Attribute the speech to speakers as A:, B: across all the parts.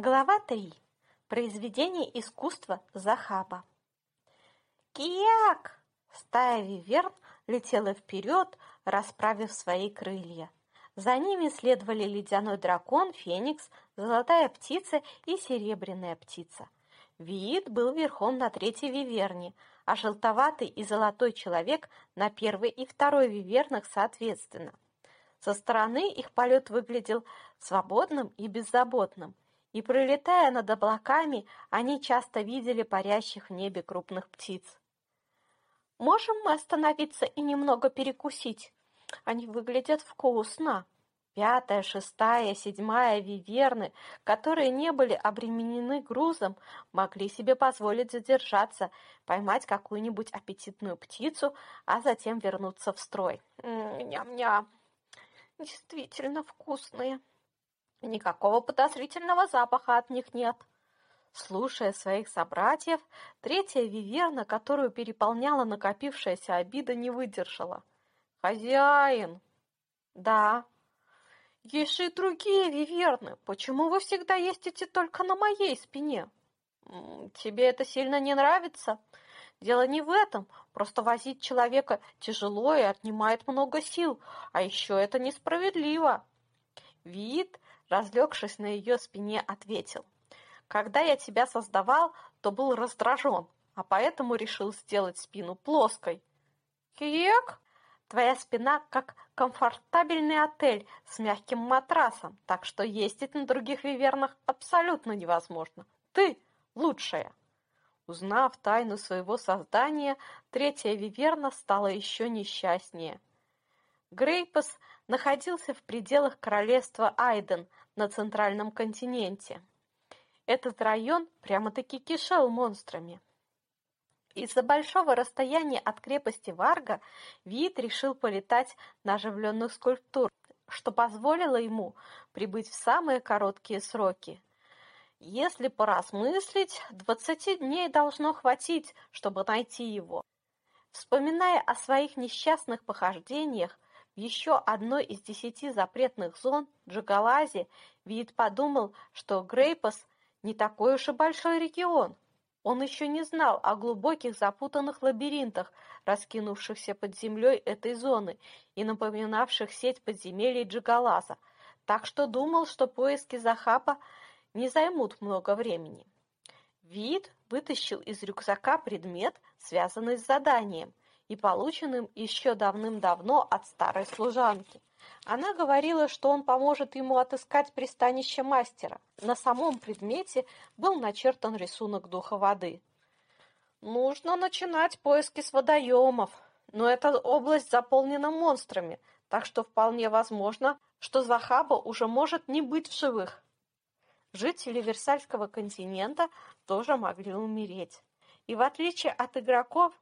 A: Глава 3. Произведение искусства Захаба. Кияк! Стая виверн летела вперед, расправив свои крылья. За ними следовали ледяной дракон, феникс, золотая птица и серебряная птица. Виит был верхом на третьей виверне, а желтоватый и золотой человек на первой и второй вивернах соответственно. Со стороны их полет выглядел свободным и беззаботным – и, пролетая над облаками, они часто видели парящих в небе крупных птиц. «Можем мы остановиться и немного перекусить? Они выглядят вкусно!» Пятая, шестая, седьмая виверны, которые не были обременены грузом, могли себе позволить задержаться, поймать какую-нибудь аппетитную птицу, а затем вернуться в строй. Ням-ням, действительно вкусные. Никакого подозрительного запаха от них нет. Слушая своих собратьев, третья виверна, которую переполняла накопившаяся обида, не выдержала. «Хозяин!» «Да». «Есть же и другие виверны. Почему вы всегда ездите только на моей спине?» «Тебе это сильно не нравится?» «Дело не в этом. Просто возить человека тяжело и отнимает много сил. А еще это несправедливо». Вид разлегшись на ее спине, ответил. «Когда я тебя создавал, то был раздражен, а поэтому решил сделать спину плоской». «Кек?» Твоя спина как комфортабельный отель с мягким матрасом, так что ездить на других вивернах абсолютно невозможно. Ты лучшая. Узнав тайну своего создания, третья виверна стала еще несчастнее. Грейпос находился в пределах королевства Айден на центральном континенте. Этот район прямо-таки кишел монстрами. Из-за большого расстояния от крепости Варга Вид решил полетать на оживленных скульптур, что позволило ему прибыть в самые короткие сроки. Если поразмыслить, двадцати дней должно хватить, чтобы найти его. Вспоминая о своих несчастных похождениях, еще одной из десяти запретных зон, Джагалазе, Вид подумал, что Грейпос не такой уж и большой регион. Он еще не знал о глубоких запутанных лабиринтах, раскинувшихся под землей этой зоны и напоминавших сеть подземелий Джигалаза, так что думал, что поиски Захапа не займут много времени. Вид вытащил из рюкзака предмет, связанный с заданием – и полученным еще давным-давно от старой служанки. Она говорила, что он поможет ему отыскать пристанище мастера. На самом предмете был начертан рисунок духа воды. Нужно начинать поиски с водоемов, но эта область заполнена монстрами, так что вполне возможно, что Захаба уже может не быть в живых. Жители Версальского континента тоже могли умереть. И в отличие от игроков,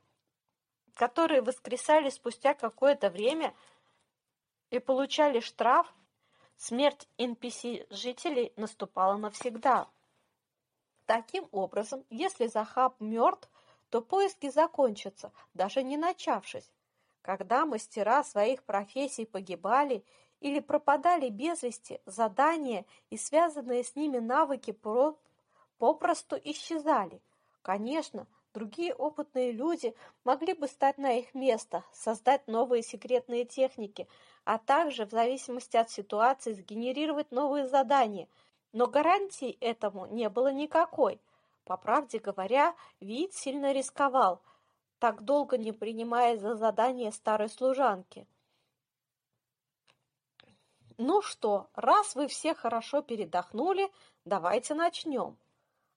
A: которые воскресали спустя какое-то время и получали штраф, смерть NPC-жителей наступала навсегда. Таким образом, если Захаб мертв, то поиски закончатся, даже не начавшись. Когда мастера своих профессий погибали или пропадали без вести, задания и связанные с ними навыки попросту исчезали. Конечно, Другие опытные люди могли бы стать на их место, создать новые секретные техники, а также, в зависимости от ситуации, сгенерировать новые задания. Но гарантии этому не было никакой. По правде говоря, вид сильно рисковал, так долго не принимая за задание старой служанки. Ну что, раз вы все хорошо передохнули, давайте начнем.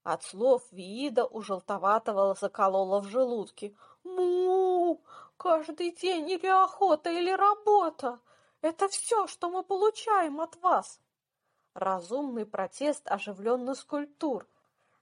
A: От слов вида у желтоватого закололо в желудке. му Каждый день или охота, или работа! Это все, что мы получаем от вас!» Разумный протест оживленных скульптур.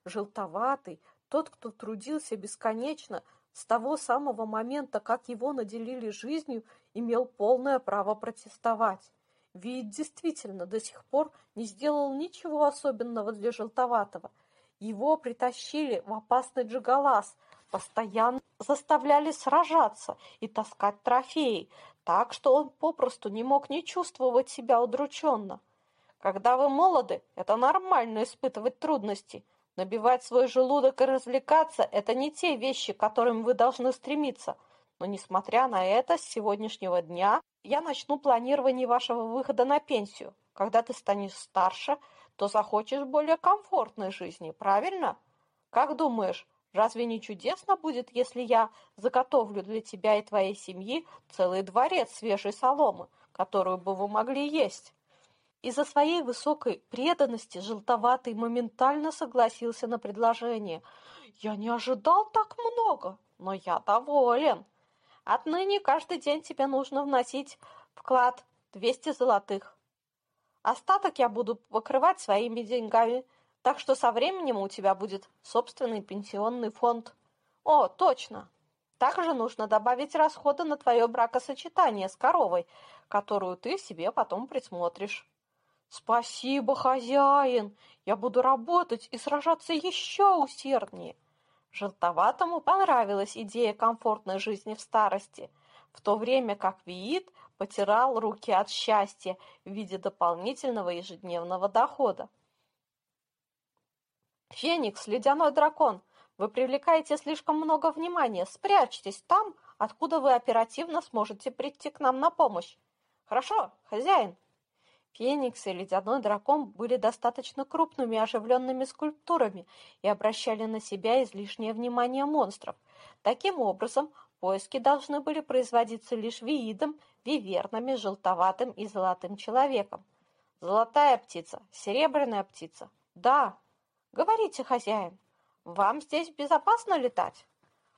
A: Желтоватый, тот, кто трудился бесконечно, с того самого момента, как его наделили жизнью, имел полное право протестовать. Вид действительно до сих пор не сделал ничего особенного для Желтоватого – его притащили в опасный Джигалас, постоянно заставляли сражаться и таскать трофеи, так что он попросту не мог не чувствовать себя удрученно. Когда вы молоды, это нормально испытывать трудности. Набивать свой желудок и развлекаться – это не те вещи, к которым вы должны стремиться. Но несмотря на это, с сегодняшнего дня я начну планирование вашего выхода на пенсию. Когда ты станешь старше, то захочешь более комфортной жизни, правильно? Как думаешь, разве не чудесно будет, если я заготовлю для тебя и твоей семьи целый дворец свежей соломы, которую бы вы могли есть? Из-за своей высокой преданности Желтоватый моментально согласился на предложение. «Я не ожидал так много, но я доволен. Отныне каждый день тебе нужно вносить вклад 200 золотых. Остаток я буду покрывать своими деньгами, так что со временем у тебя будет собственный пенсионный фонд. О, точно! Также нужно добавить расходы на твое бракосочетание с коровой, которую ты себе потом присмотришь. Спасибо, хозяин! Я буду работать и сражаться еще усерднее. Желтоватому понравилась идея комфортной жизни в старости, в то время как Виит потирал руки от счастья в виде дополнительного ежедневного дохода. «Феникс, ледяной дракон, вы привлекаете слишком много внимания. Спрячьтесь там, откуда вы оперативно сможете прийти к нам на помощь. Хорошо, хозяин?» Феникс и ледяной дракон были достаточно крупными оживленными скульптурами и обращали на себя излишнее внимание монстров. Таким образом, поиски должны были производиться лишь виидом, вивернами, желтоватым и золотым человеком. Золотая птица, серебряная птица. Да, говорите, хозяин, вам здесь безопасно летать?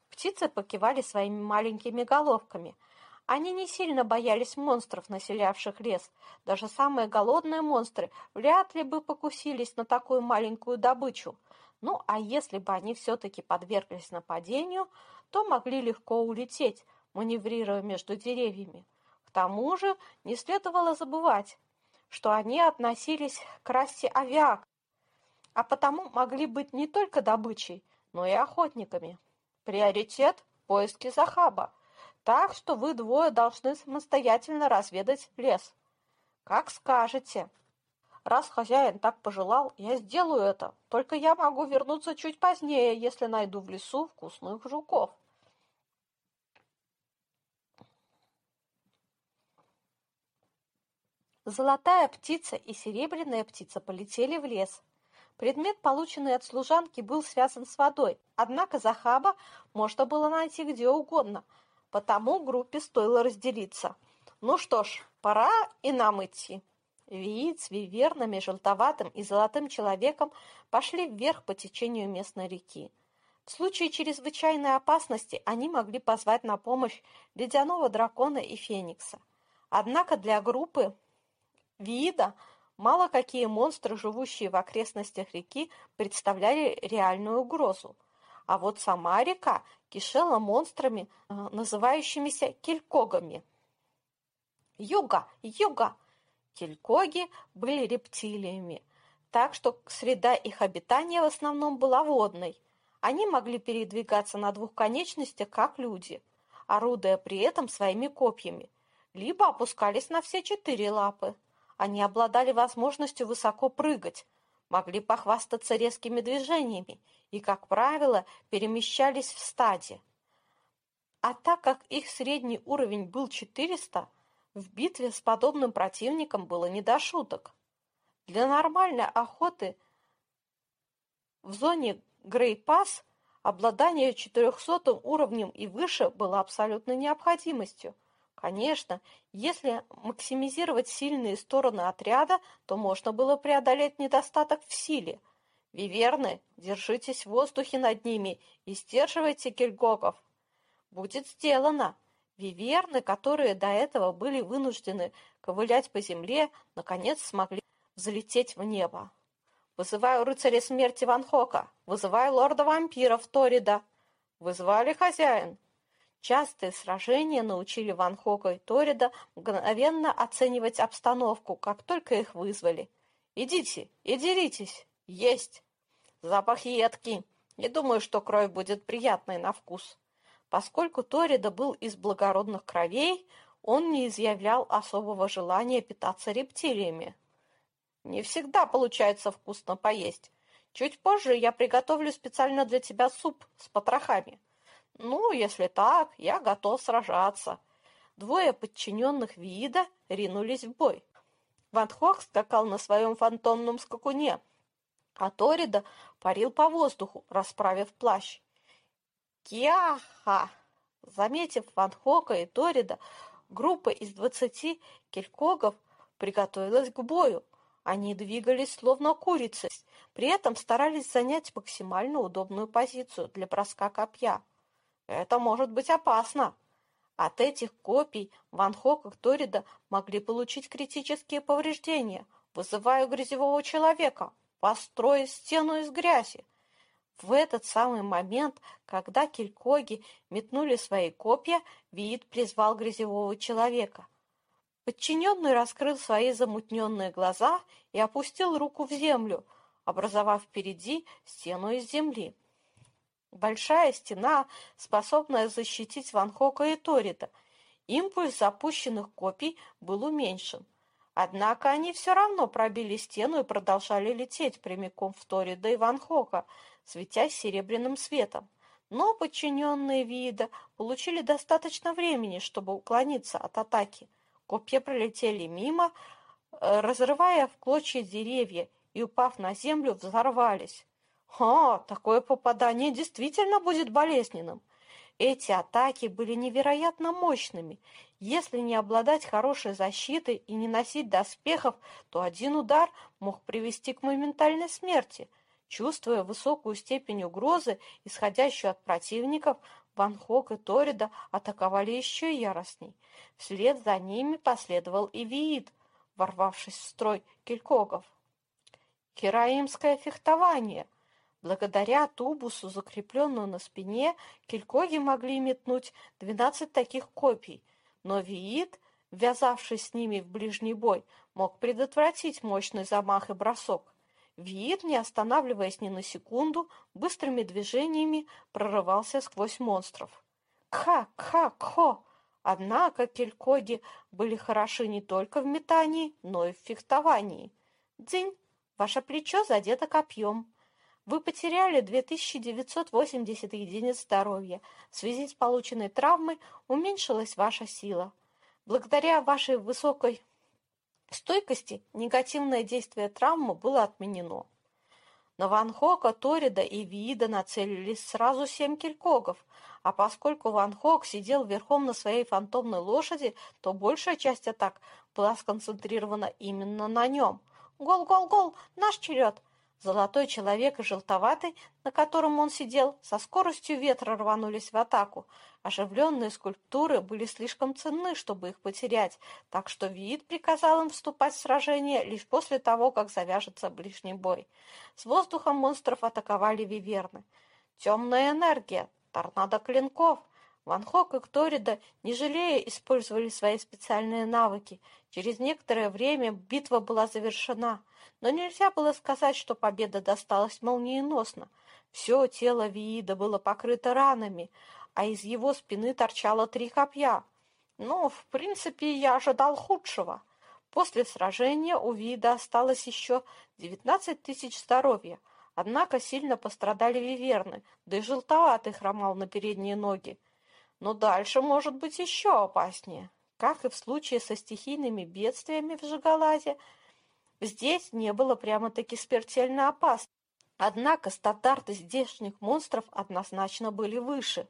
A: Птицы покивали своими маленькими головками – они не сильно боялись монстров, населявших лес. Даже самые голодные монстры вряд ли бы покусились на такую маленькую добычу. Ну, а если бы они все-таки подверглись нападению, то могли легко улететь, маневрируя между деревьями. К тому же не следовало забывать, что они относились к расе авиак, а потому могли быть не только добычей, но и охотниками. Приоритет – поиски Захаба – так что вы двое должны самостоятельно разведать лес. Как скажете. Раз хозяин так пожелал, я сделаю это. Только я могу вернуться чуть позднее, если найду в лесу вкусных жуков. Золотая птица и серебряная птица полетели в лес. Предмет, полученный от служанки, был связан с водой, однако Захаба можно было найти где угодно – Потому группе стоило разделиться. Ну что ж, пора и нам идти. Виит с вивернами, желтоватым и золотым человеком пошли вверх по течению местной реки. В случае чрезвычайной опасности они могли позвать на помощь ледяного дракона и феникса. Однако для группы Виида мало какие монстры, живущие в окрестностях реки, представляли реальную угрозу. А вот сама река кишела монстрами, э, называющимися келькогами. Юга! Юга! Келькоги были рептилиями, так что среда их обитания в основном была водной. Они могли передвигаться на двух конечностях, как люди, орудуя при этом своими копьями, либо опускались на все четыре лапы. Они обладали возможностью высоко прыгать, могли похвастаться резкими движениями и, как правило, перемещались в стаде. А так как их средний уровень был 400, в битве с подобным противником было не до шуток. Для нормальной охоты в зоне Грей-Пасс обладание 400 уровнем и выше было абсолютной необходимостью – Конечно, если максимизировать сильные стороны отряда, то можно было преодолеть недостаток в силе. Виверны, держитесь в воздухе над ними и сдерживайте кельгоков. Будет сделано. Виверны, которые до этого были вынуждены ковылять по земле, наконец смогли взлететь в небо. Вызываю рыцаря смерти Ван Хока. Вызываю лорда вампиров Торида. Вызвали хозяин. Частые сражения научили Ван Хока и Торида мгновенно оценивать обстановку, как только их вызвали. «Идите и деритесь! Есть!» Запах едкий. Не думаю, что кровь будет приятной на вкус. Поскольку Торида был из благородных кровей, он не изъявлял особого желания питаться рептилиями. Не всегда получается вкусно поесть. Чуть позже я приготовлю специально для тебя суп с потрохами. Ну, если так, я готов сражаться. Двое подчиненных вида ринулись в бой. Ван Хох скакал на своем фантомном скакуне, а Торида парил по воздуху, расправив плащ. Кьяха! Заметив Ван Хока и Торида, группа из двадцати келькогов приготовилась к бою. Они двигались словно курицы, при этом старались занять максимально удобную позицию для броска копья. Это может быть опасно. От этих копий Ван Хок и Торида могли получить критические повреждения, вызывая грязевого человека построить стену из грязи. В этот самый момент, когда келькоги метнули свои копья, Виит призвал грязевого человека. Подчиненный раскрыл свои замутненные глаза и опустил руку в землю, образовав впереди стену из земли. Большая стена, способная защитить Ван Хока и Торита. Импульс запущенных копий был уменьшен. Однако они все равно пробили стену и продолжали лететь прямиком в Торида и Ван Хока, светясь серебряным светом. Но подчиненные вида получили достаточно времени, чтобы уклониться от атаки. Копья пролетели мимо, э, разрывая в клочья деревья, и, упав на землю, взорвались. О, такое попадание действительно будет болезненным. Эти атаки были невероятно мощными. Если не обладать хорошей защитой и не носить доспехов, то один удар мог привести к моментальной смерти. Чувствуя высокую степень угрозы, исходящую от противников, Ван Хок и Торида атаковали еще яростней. Вслед за ними последовал и Виит, ворвавшись в строй келькогов. Хераимское фехтование – Благодаря тубусу, закрепленному на спине, келькоги могли метнуть двенадцать таких копий, но Виит, ввязавшись с ними в ближний бой, мог предотвратить мощный замах и бросок. Виит, не останавливаясь ни на секунду, быстрыми движениями прорывался сквозь монстров. Кха-кха-кхо! Однако келькоги были хороши не только в метании, но и в фехтовании. Дзинь, ваше плечо задето копьем. Вы потеряли 2980 единиц здоровья. В связи с полученной травмой уменьшилась ваша сила. Благодаря вашей высокой стойкости негативное действие травмы было отменено. На Ван Хока, Торида и Виида нацелились сразу семь келькогов, а поскольку Ван Хок сидел верхом на своей фантомной лошади, то большая часть атак была сконцентрирована именно на нем. «Гол-гол-гол! Наш черед!» Золотой человек и желтоватый, на котором он сидел, со скоростью ветра рванулись в атаку. Оживленные скульптуры были слишком ценны, чтобы их потерять, так что Виит приказал им вступать в сражение лишь после того, как завяжется ближний бой. С воздуха монстров атаковали виверны. Темная энергия, торнадо клинков. Ван Хок и Кторида, не жалея, использовали свои специальные навыки. Через некоторое время битва была завершена. Но нельзя было сказать, что победа досталась молниеносно. Все тело Виида было покрыто ранами, а из его спины торчало три копья. Ну, в принципе, я ожидал худшего. После сражения у Виида осталось еще девятнадцать тысяч здоровья, однако сильно пострадали виверны, да и желтоватый хромал на передние ноги. Но дальше может быть еще опаснее. Как и в случае со стихийными бедствиями в Жигалазе, Здесь не было прямо-таки смертельно опасно. Однако стандарты здешних монстров однозначно были выше.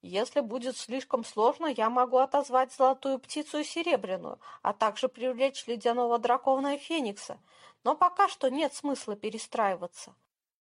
A: Если будет слишком сложно, я могу отозвать золотую птицу и серебряную, а также привлечь ледяного дракона и феникса. Но пока что нет смысла перестраиваться.